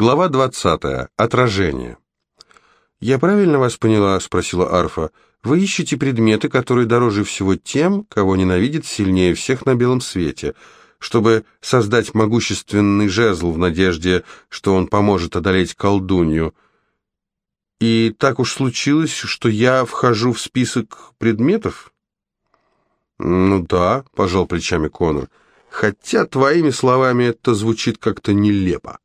Глава 20. Отражение. «Я правильно вас поняла?» — спросила Арфа. «Вы ищете предметы, которые дороже всего тем, кого ненавидит сильнее всех на белом свете, чтобы создать могущественный жезл в надежде, что он поможет одолеть колдунью. И так уж случилось, что я вхожу в список предметов?» «Ну да», — пожал плечами Конор, — «хотя твоими словами это звучит как-то нелепо».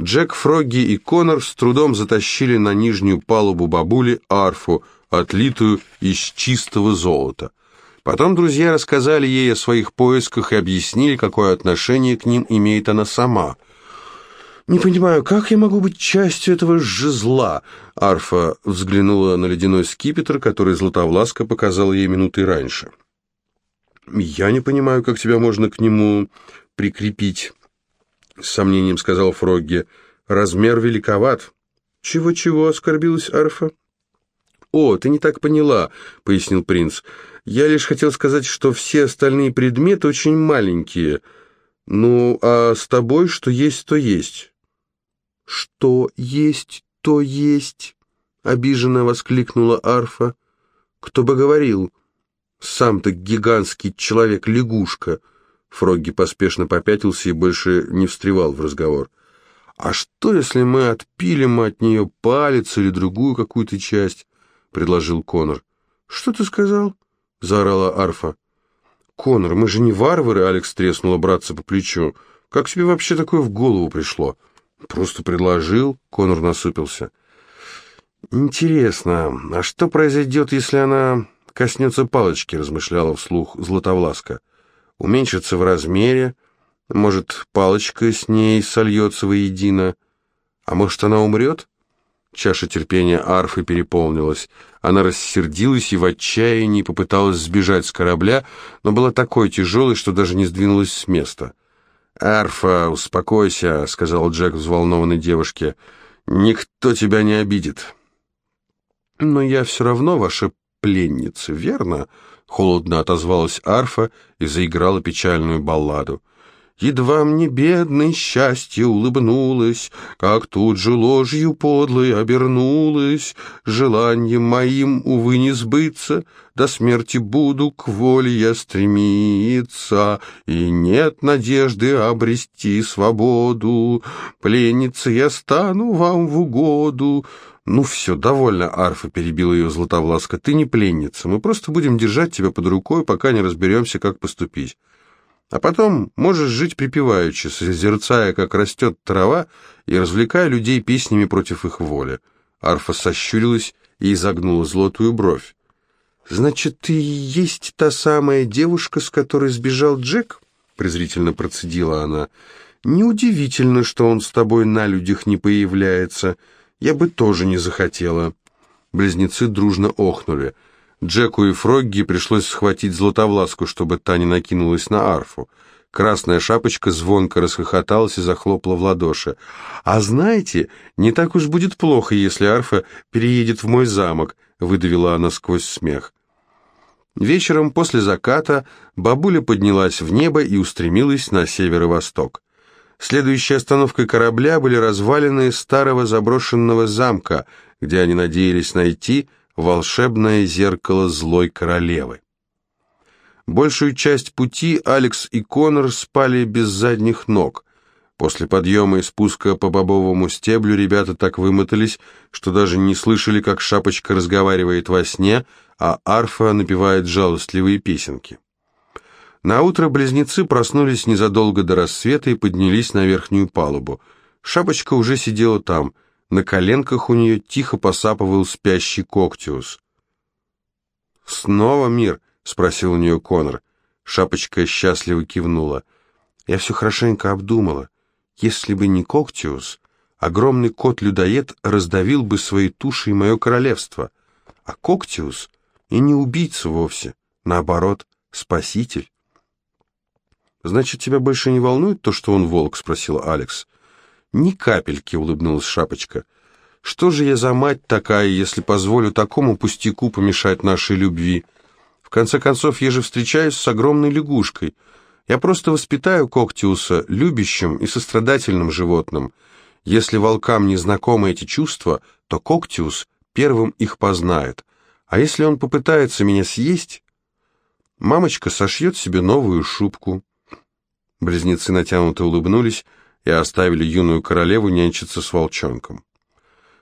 Джек, Фрогги и Конор с трудом затащили на нижнюю палубу бабули арфу, отлитую из чистого золота. Потом друзья рассказали ей о своих поисках и объяснили, какое отношение к ним имеет она сама. «Не понимаю, как я могу быть частью этого жезла?» Арфа взглянула на ледяной скипетр, который Златовласка показал ей минуты раньше. «Я не понимаю, как тебя можно к нему прикрепить». — с сомнением сказал Фрогги. «Размер великоват». «Чего-чего?» — оскорбилась Арфа. «О, ты не так поняла», — пояснил принц. «Я лишь хотел сказать, что все остальные предметы очень маленькие. Ну, а с тобой что есть, то есть». «Что есть, то есть», — обиженно воскликнула Арфа. «Кто бы говорил? Сам-то гигантский человек-лягушка». Фрогги поспешно попятился и больше не встревал в разговор. «А что, если мы отпилим от нее палец или другую какую-то часть?» — предложил Конор. «Что ты сказал?» — заорала Арфа. «Конор, мы же не варвары!» — Алекс треснула братца по плечу. «Как тебе вообще такое в голову пришло?» «Просто предложил», — Конор насупился. «Интересно, а что произойдет, если она коснется палочки?» — размышляла вслух Златовласка уменьшится в размере, может, палочка с ней сольется воедино, а может, она умрет? Чаша терпения арфы переполнилась. Она рассердилась и в отчаянии попыталась сбежать с корабля, но была такой тяжелой, что даже не сдвинулась с места. «Арфа, успокойся», — сказал Джек взволнованной девушке. «Никто тебя не обидит». «Но я все равно ваша пленница, верно?» Холодно отозвалась арфа и заиграла печальную балладу. Едва мне бедное счастье улыбнулось, Как тут же ложью подлой обернулось. Желанием моим, увы, не сбыться, До смерти буду к воле я стремиться, И нет надежды обрести свободу. Пленница я стану вам в угоду, «Ну все, довольно, Арфа», — перебила ее Златовласка. «Ты не пленница. Мы просто будем держать тебя под рукой, пока не разберемся, как поступить. А потом можешь жить припеваючи, созерцая, как растет трава, и развлекая людей песнями против их воли». Арфа сощурилась и изогнула золотую бровь. «Значит, ты и есть та самая девушка, с которой сбежал Джек?» — презрительно процедила она. «Неудивительно, что он с тобой на людях не появляется». Я бы тоже не захотела». Близнецы дружно охнули. Джеку и Фрогги пришлось схватить Златовласку, чтобы та не накинулась на арфу. Красная шапочка звонко расхохоталась и захлопала в ладоши. «А знаете, не так уж будет плохо, если арфа переедет в мой замок», — выдавила она сквозь смех. Вечером после заката бабуля поднялась в небо и устремилась на северо-восток. Следующей остановкой корабля были развалины старого заброшенного замка, где они надеялись найти волшебное зеркало злой королевы. Большую часть пути Алекс и Конор спали без задних ног. После подъема и спуска по бобовому стеблю ребята так вымотались, что даже не слышали, как шапочка разговаривает во сне, а арфа напевает жалостливые песенки. На утро близнецы проснулись незадолго до рассвета и поднялись на верхнюю палубу. Шапочка уже сидела там. На коленках у нее тихо посапывал спящий Коктиус. «Снова мир?» — спросил у нее Конор. Шапочка счастливо кивнула. «Я все хорошенько обдумала. Если бы не Коктиус, огромный кот-людоед раздавил бы своей тушей мое королевство. А Коктиус и не убийца вовсе, наоборот, спаситель». «Значит, тебя больше не волнует то, что он волк?» — спросила Алекс. «Ни капельки», — улыбнулась Шапочка. «Что же я за мать такая, если позволю такому пустяку помешать нашей любви? В конце концов, я же встречаюсь с огромной лягушкой. Я просто воспитаю Коктиуса любящим и сострадательным животным. Если волкам не знакомы эти чувства, то Коктиус первым их познает. А если он попытается меня съесть, мамочка сошьет себе новую шубку. Близнецы натянуто улыбнулись и оставили юную королеву нянчиться с волчонком.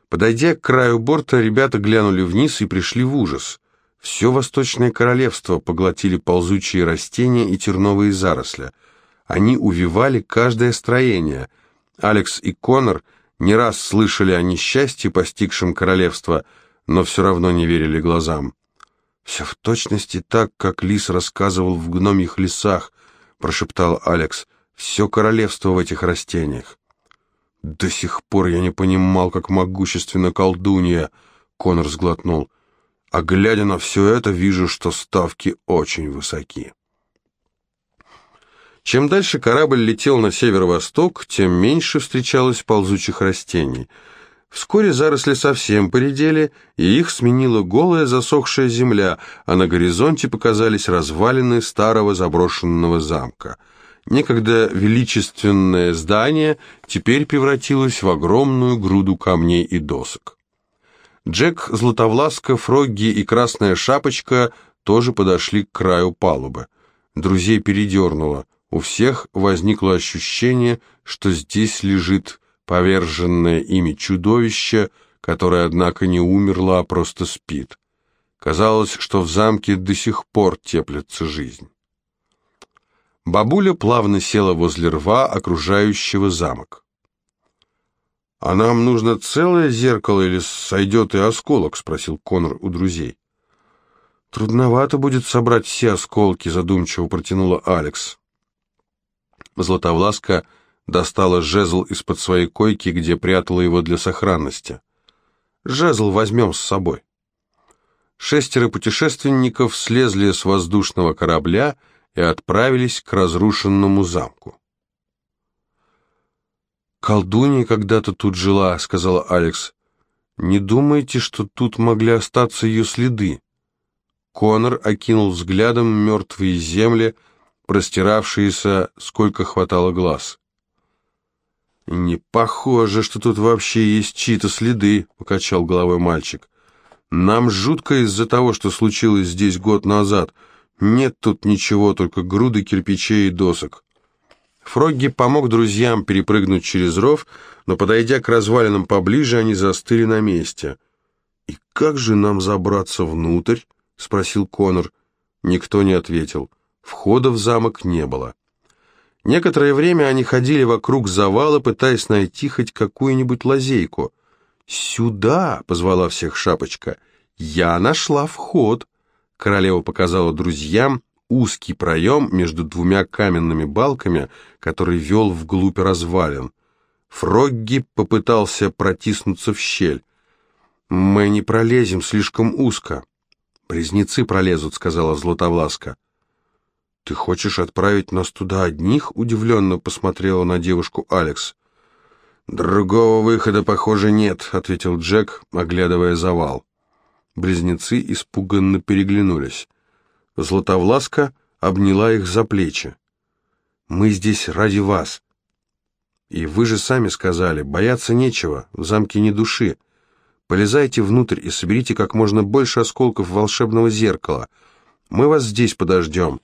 Подойдя к краю борта, ребята глянули вниз и пришли в ужас. Все Восточное Королевство поглотили ползучие растения и терновые заросли. Они увивали каждое строение. Алекс и Конор не раз слышали о несчастье, постигшем королевство, но все равно не верили глазам. «Все в точности так, как Лис рассказывал в гномьих лесах», — прошептал Алекс. «Все королевство в этих растениях». «До сих пор я не понимал, как могущественна колдунья», — Конор сглотнул. «А глядя на все это, вижу, что ставки очень высоки». Чем дальше корабль летел на северо-восток, тем меньше встречалось ползучих растений — Вскоре заросли совсем поредели, и их сменила голая засохшая земля, а на горизонте показались развалины старого заброшенного замка. Некогда величественное здание теперь превратилось в огромную груду камней и досок. Джек, Златовласка, Фрогги и Красная Шапочка тоже подошли к краю палубы. Друзей передернуло. У всех возникло ощущение, что здесь лежит поверженное ими чудовище, которое, однако, не умерло, а просто спит. Казалось, что в замке до сих пор теплится жизнь. Бабуля плавно села возле рва, окружающего замок. «А нам нужно целое зеркало или сойдет и осколок?» — спросил Конор у друзей. «Трудновато будет собрать все осколки», — задумчиво протянула Алекс. Златовласка достала жезл из-под своей койки, где прятала его для сохранности. «Жезл возьмем с собой». Шестеро путешественников слезли с воздушного корабля и отправились к разрушенному замку. «Колдунья когда-то тут жила», — сказала Алекс. «Не думайте, что тут могли остаться ее следы?» Конор окинул взглядом мертвые земли, простиравшиеся, сколько хватало глаз. «Не похоже, что тут вообще есть чьи-то следы», — покачал головой мальчик. «Нам жутко из-за того, что случилось здесь год назад. Нет тут ничего, только груды кирпичей и досок». Фрогги помог друзьям перепрыгнуть через ров, но, подойдя к развалинам поближе, они застыли на месте. «И как же нам забраться внутрь?» — спросил Конор. Никто не ответил. Входа в замок не было. Некоторое время они ходили вокруг завала, пытаясь найти хоть какую-нибудь лазейку. «Сюда!» — позвала всех Шапочка. «Я нашла вход!» Королева показала друзьям узкий проем между двумя каменными балками, который вел вглубь развалин. Фрогги попытался протиснуться в щель. «Мы не пролезем, слишком узко». «Близнецы пролезут», — сказала Златовласка. «Ты хочешь отправить нас туда одних?» — удивленно посмотрела на девушку Алекс. «Другого выхода, похоже, нет», — ответил Джек, оглядывая завал. Близнецы испуганно переглянулись. Златовласка обняла их за плечи. «Мы здесь ради вас. И вы же сами сказали, бояться нечего, в замке ни души. Полезайте внутрь и соберите как можно больше осколков волшебного зеркала. Мы вас здесь подождем».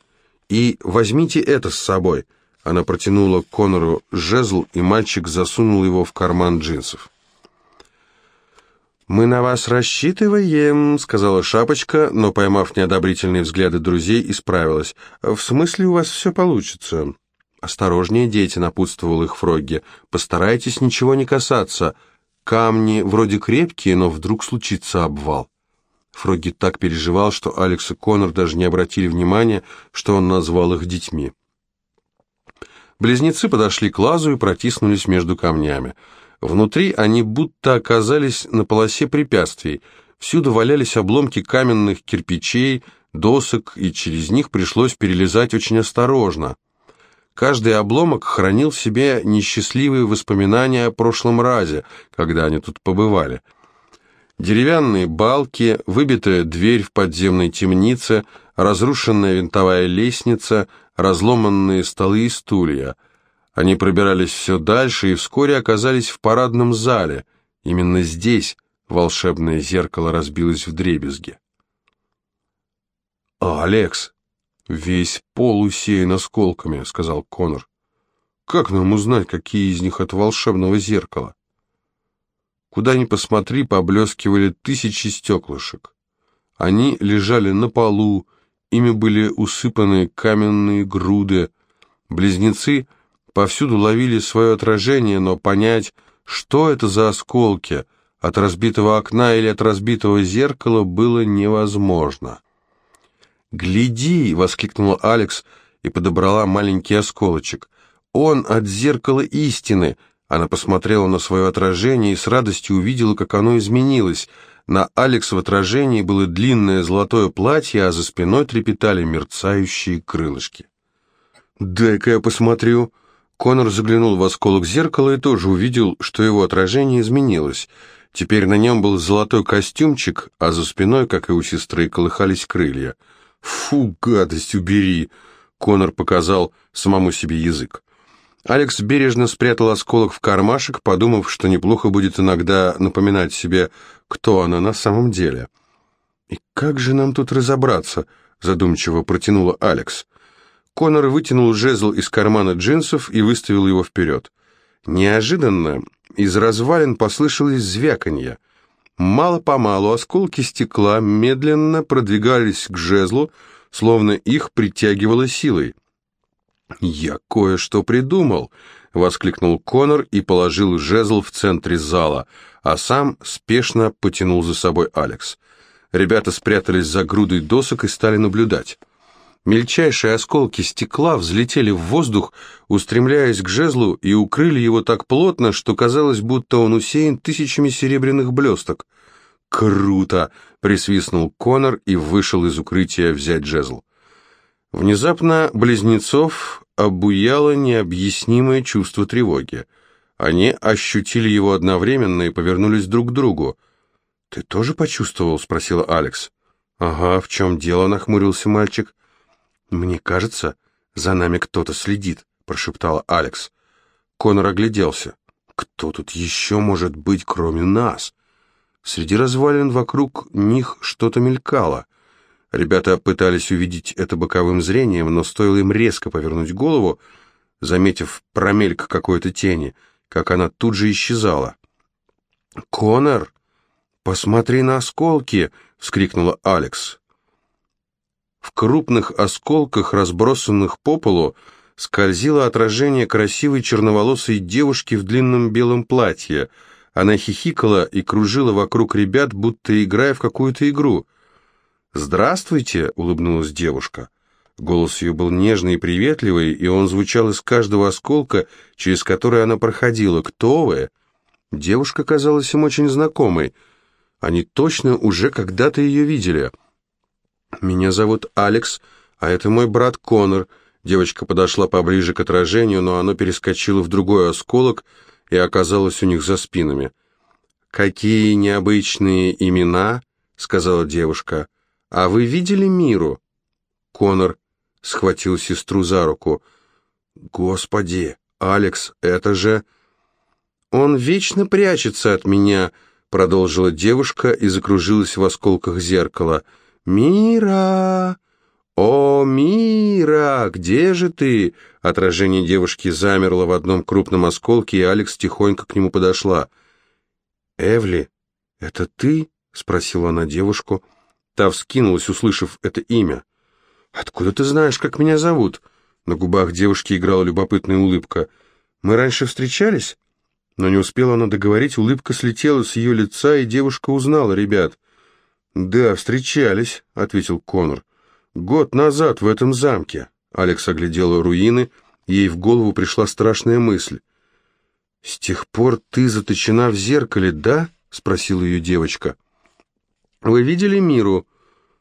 «И возьмите это с собой». Она протянула Конору жезл, и мальчик засунул его в карман джинсов. «Мы на вас рассчитываем», — сказала Шапочка, но, поймав неодобрительные взгляды друзей, исправилась. «В смысле у вас все получится?» «Осторожнее, дети», — напутствовал их Фрогги. «Постарайтесь ничего не касаться. Камни вроде крепкие, но вдруг случится обвал». Фрогги так переживал, что Алекс и Конор даже не обратили внимания, что он назвал их детьми. Близнецы подошли к лазу и протиснулись между камнями. Внутри они будто оказались на полосе препятствий. Всюду валялись обломки каменных кирпичей, досок, и через них пришлось перелезать очень осторожно. Каждый обломок хранил в себе несчастливые воспоминания о прошлом разе, когда они тут побывали – Деревянные балки, выбитая дверь в подземной темнице, разрушенная винтовая лестница, разломанные столы и стулья. Они пробирались все дальше и вскоре оказались в парадном зале. Именно здесь волшебное зеркало разбилось в дребезги. «Алекс, весь пол усеян осколками», — сказал Конор. «Как нам узнать, какие из них от волшебного зеркала?» Куда ни посмотри, поблескивали тысячи стеклышек. Они лежали на полу, ими были усыпаны каменные груды. Близнецы повсюду ловили свое отражение, но понять, что это за осколки, от разбитого окна или от разбитого зеркала, было невозможно. «Гляди!» — воскликнула Алекс и подобрала маленький осколочек. «Он от зеркала истины!» Она посмотрела на свое отражение и с радостью увидела, как оно изменилось. На Алекс в отражении было длинное золотое платье, а за спиной трепетали мерцающие крылышки. «Дай-ка я посмотрю». Конор заглянул в осколок зеркала и тоже увидел, что его отражение изменилось. Теперь на нем был золотой костюмчик, а за спиной, как и у сестры, колыхались крылья. «Фу, гадость, убери!» Конор показал самому себе язык. Алекс бережно спрятал осколок в кармашек, подумав, что неплохо будет иногда напоминать себе, кто она на самом деле. «И как же нам тут разобраться?» — задумчиво протянула Алекс. Конор вытянул жезл из кармана джинсов и выставил его вперед. Неожиданно из развалин послышалось звяканье. Мало-помалу осколки стекла медленно продвигались к жезлу, словно их притягивало силой. «Я кое-что придумал!» — воскликнул Конор и положил жезл в центре зала, а сам спешно потянул за собой Алекс. Ребята спрятались за грудой досок и стали наблюдать. Мельчайшие осколки стекла взлетели в воздух, устремляясь к жезлу, и укрыли его так плотно, что казалось, будто он усеян тысячами серебряных блесток. «Круто!» — присвистнул Конор и вышел из укрытия взять жезл. Внезапно близнецов обуяло необъяснимое чувство тревоги. Они ощутили его одновременно и повернулись друг к другу. «Ты тоже почувствовал?» — спросила Алекс. «Ага, в чем дело?» — нахмурился мальчик. «Мне кажется, за нами кто-то следит», — прошептала Алекс. Конор огляделся. «Кто тут еще может быть, кроме нас?» Среди развалин вокруг них что-то мелькало — Ребята пытались увидеть это боковым зрением, но стоило им резко повернуть голову, заметив промельк какой-то тени, как она тут же исчезала. «Конор, посмотри на осколки!» — вскрикнула Алекс. В крупных осколках, разбросанных по полу, скользило отражение красивой черноволосой девушки в длинном белом платье. Она хихикала и кружила вокруг ребят, будто играя в какую-то игру — «Здравствуйте!» — улыбнулась девушка. Голос ее был нежный и приветливый, и он звучал из каждого осколка, через который она проходила. «Кто вы?» Девушка казалась им очень знакомой. Они точно уже когда-то ее видели. «Меня зовут Алекс, а это мой брат Конор». Девочка подошла поближе к отражению, но оно перескочило в другой осколок и оказалось у них за спинами. «Какие необычные имена!» — сказала девушка. «А вы видели Миру?» Конор схватил сестру за руку. «Господи, Алекс, это же...» «Он вечно прячется от меня», — продолжила девушка и закружилась в осколках зеркала. «Мира! О, Мира! Где же ты?» Отражение девушки замерло в одном крупном осколке, и Алекс тихонько к нему подошла. «Эвли, это ты?» — спросила она девушку. «Эвли?» Та вскинулась, услышав это имя. «Откуда ты знаешь, как меня зовут?» На губах девушки играла любопытная улыбка. «Мы раньше встречались?» Но не успела она договорить, улыбка слетела с ее лица, и девушка узнала ребят. «Да, встречались», — ответил Конор. «Год назад в этом замке». Алекс оглядела руины, ей в голову пришла страшная мысль. «С тех пор ты заточена в зеркале, да?» — спросила ее девочка. «Вы видели Миру?»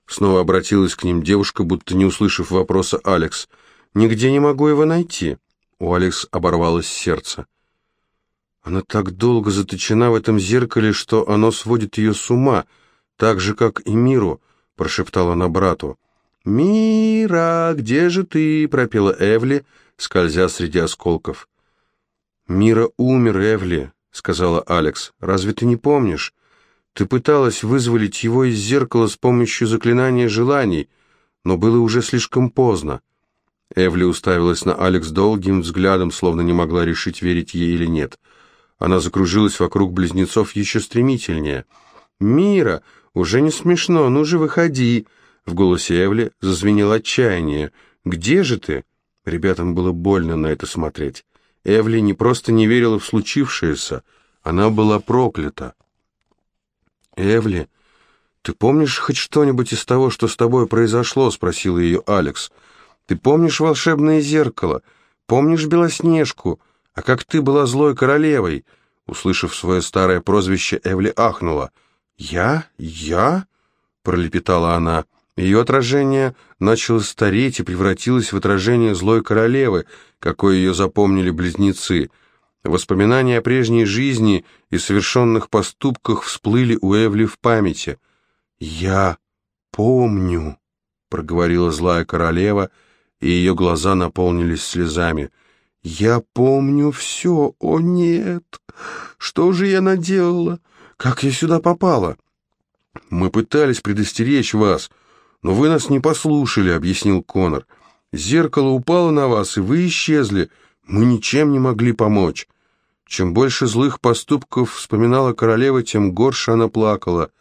Снова обратилась к ним девушка, будто не услышав вопроса Алекс. «Нигде не могу его найти». У Алекс оборвалось сердце. Она так долго заточена в этом зеркале, что оно сводит ее с ума, так же, как и Миру, прошептала она брату. «Мира, где же ты?» — пропела Эвли, скользя среди осколков. «Мира умер, Эвли», — сказала Алекс. «Разве ты не помнишь? Ты пыталась вызволить его из зеркала с помощью заклинания желаний, но было уже слишком поздно». Эвли уставилась на Алекс долгим взглядом, словно не могла решить, верить ей или нет. Она закружилась вокруг близнецов еще стремительнее. «Мира, уже не смешно, ну же выходи!» В голосе Эвли зазвенело отчаяние. «Где же ты?» Ребятам было больно на это смотреть. Эвли не просто не верила в случившееся, она была проклята. «Эвли, ты помнишь хоть что-нибудь из того, что с тобой произошло?» — спросила ее Алекс. «Ты помнишь волшебное зеркало? Помнишь Белоснежку? А как ты была злой королевой?» Услышав свое старое прозвище, Эвли ахнула. «Я? Я?» — пролепетала она. Ее отражение начало стареть и превратилось в отражение злой королевы, какой ее запомнили близнецы. Воспоминания о прежней жизни и совершенных поступках всплыли у Эвли в памяти. «Я помню», — проговорила злая королева, и ее глаза наполнились слезами. «Я помню все, о нет! Что же я наделала? Как я сюда попала?» «Мы пытались предостеречь вас», «Но вы нас не послушали», — объяснил Конор. «Зеркало упало на вас, и вы исчезли. Мы ничем не могли помочь». Чем больше злых поступков вспоминала королева, тем горше она плакала.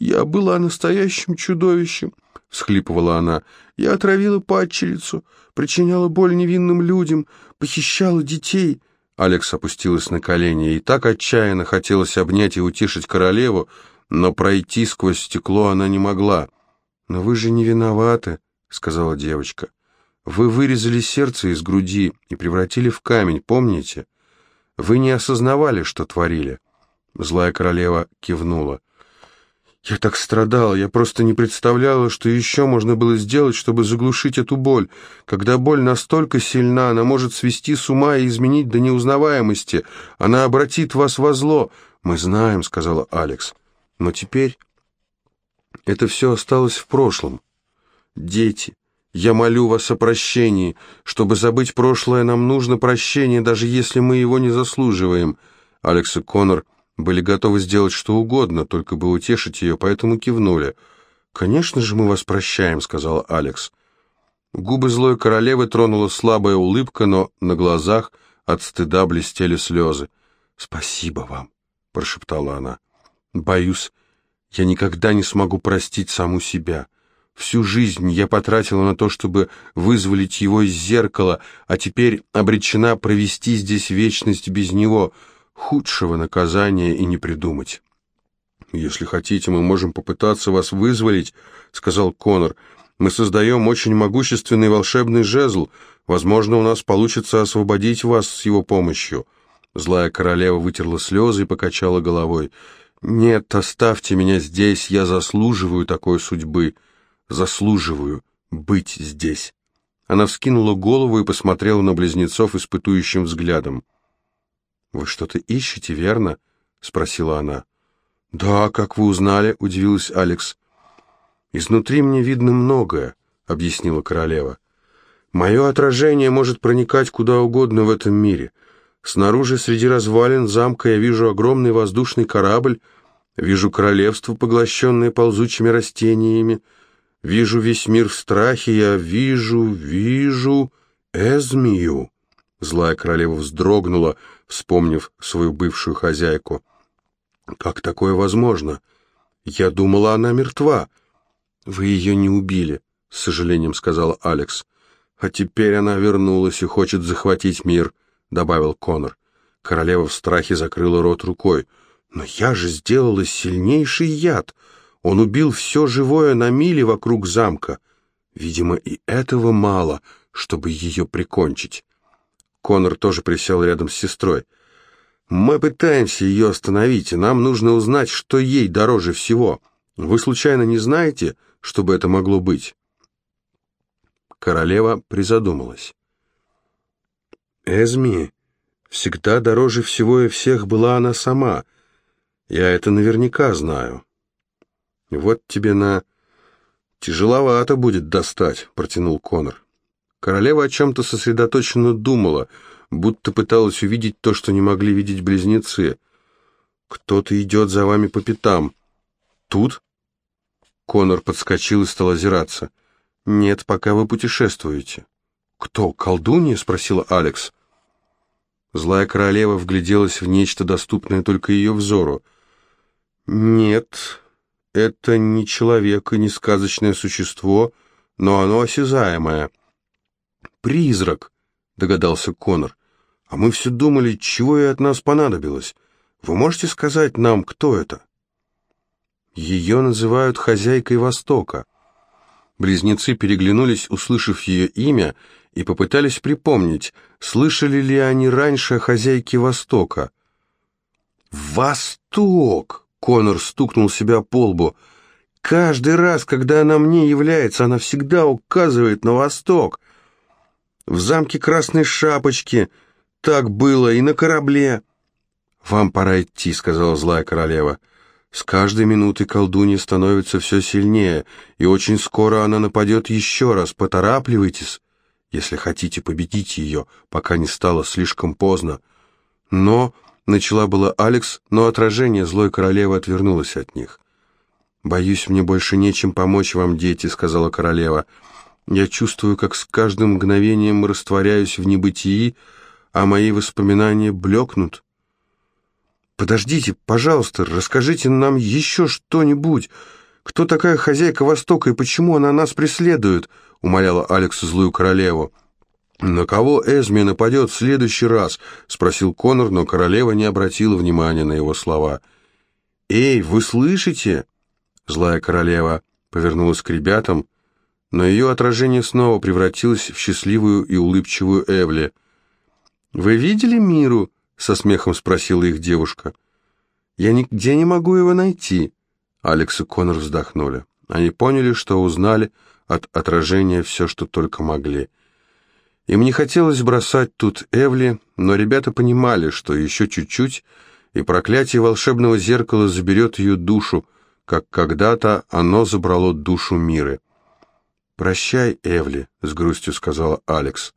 «Я была настоящим чудовищем», — всхлипывала она. «Я отравила падчерицу, причиняла боль невинным людям, похищала детей». Алекс опустилась на колени, и так отчаянно хотелось обнять и утешить королеву, но пройти сквозь стекло она не могла. «Но вы же не виноваты», — сказала девочка. «Вы вырезали сердце из груди и превратили в камень, помните? Вы не осознавали, что творили». Злая королева кивнула. «Я так страдала, я просто не представляла, что еще можно было сделать, чтобы заглушить эту боль. Когда боль настолько сильна, она может свести с ума и изменить до неузнаваемости. Она обратит вас во зло». «Мы знаем», — сказала Алекс. «Но теперь это все осталось в прошлом. Дети, я молю вас о прощении. Чтобы забыть прошлое, нам нужно прощение, даже если мы его не заслуживаем. Алекс и Коннор были готовы сделать что угодно, только бы утешить ее, поэтому кивнули. «Конечно же мы вас прощаем», — сказала Алекс. Губы злой королевы тронула слабая улыбка, но на глазах от стыда блестели слезы. «Спасибо вам», — прошептала она. «Боюсь, я никогда не смогу простить саму себя. Всю жизнь я потратила на то, чтобы вызволить его из зеркала, а теперь обречена провести здесь вечность без него. Худшего наказания и не придумать. «Если хотите, мы можем попытаться вас вызволить», — сказал Конор. «Мы создаем очень могущественный волшебный жезл. Возможно, у нас получится освободить вас с его помощью». Злая королева вытерла слезы и покачала головой. «Нет, оставьте меня здесь, я заслуживаю такой судьбы, заслуживаю быть здесь». Она вскинула голову и посмотрела на близнецов испытующим взглядом. «Вы что-то ищете, верно?» — спросила она. «Да, как вы узнали?» — удивилась Алекс. «Изнутри мне видно многое», — объяснила королева. «Мое отражение может проникать куда угодно в этом мире. Снаружи, среди развалин замка, я вижу огромный воздушный корабль, Вижу королевство, поглощенное ползучими растениями. Вижу весь мир в страхе. Я вижу, вижу Эзмию. Злая королева вздрогнула, вспомнив свою бывшую хозяйку. «Как такое возможно? Я думала, она мертва». «Вы ее не убили», — с сожалением сказала Алекс. «А теперь она вернулась и хочет захватить мир», — добавил Конор. Королева в страхе закрыла рот рукой. Но я же сделала сильнейший яд. Он убил все живое на миле вокруг замка. Видимо, и этого мало, чтобы ее прикончить. Конор тоже присел рядом с сестрой. «Мы пытаемся ее остановить, и нам нужно узнать, что ей дороже всего. Вы случайно не знаете, что бы это могло быть?» Королева призадумалась. «Эзми, всегда дороже всего и всех была она сама. Я это наверняка знаю. Вот тебе на... Тяжеловато будет достать, протянул Конор. Королева о чем-то сосредоточенно думала. будто пыталась увидеть то, что не могли видеть близнецы. «Кто-то идет за вами по пятам». «Тут?» Конор подскочил и стал озираться. «Нет, пока вы путешествуете». «Кто, колдунья?» — спросила Алекс. Злая королева вгляделась в нечто доступное только ее взору. «Нет, это не человек и не сказочное существо, но оно осязаемое». «Призрак», — догадался Конор. «А мы все думали, чего ей от нас понадобилось. Вы можете сказать нам, кто это?» Ее называют хозяйкой Востока. Близнецы переглянулись, услышав ее имя, и попытались припомнить, слышали ли они раньше о хозяйке Востока. «Восток!» — Конор стукнул себя по лбу. «Каждый раз, когда она мне является, она всегда указывает на Восток. В замке Красной Шапочки так было и на корабле». «Вам пора идти», — сказала злая королева. С каждой минутой колдунья становится все сильнее, и очень скоро она нападет еще раз. Поторапливайтесь, если хотите победить ее, пока не стало слишком поздно. Но, — начала была Алекс, но отражение злой королевы отвернулось от них. «Боюсь, мне больше нечем помочь вам, дети», — сказала королева. «Я чувствую, как с каждым мгновением растворяюсь в небытии, а мои воспоминания блекнут». «Подождите, пожалуйста, расскажите нам еще что-нибудь. Кто такая хозяйка Востока и почему она нас преследует?» — умоляла Алекс злую королеву. «На кого Эзми нападет в следующий раз?» — спросил Конор, но королева не обратила внимания на его слова. «Эй, вы слышите?» Злая королева повернулась к ребятам, но ее отражение снова превратилось в счастливую и улыбчивую Эвли. «Вы видели Миру?» — со смехом спросила их девушка. «Я нигде не могу его найти». Алекс и Конор вздохнули. Они поняли, что узнали от отражения все, что только могли. Им не хотелось бросать тут Эвли, но ребята понимали, что еще чуть-чуть, и проклятие волшебного зеркала заберет ее душу, как когда-то оно забрало душу Миры. «Прощай, Эвли», — с грустью сказала Алекс.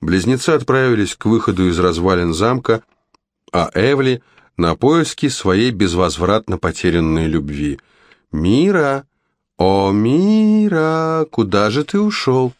Близнецы отправились к выходу из развалин замка, а Эвли — на поиски своей безвозвратно потерянной любви. «Мира! О, Мира! Куда же ты ушел?»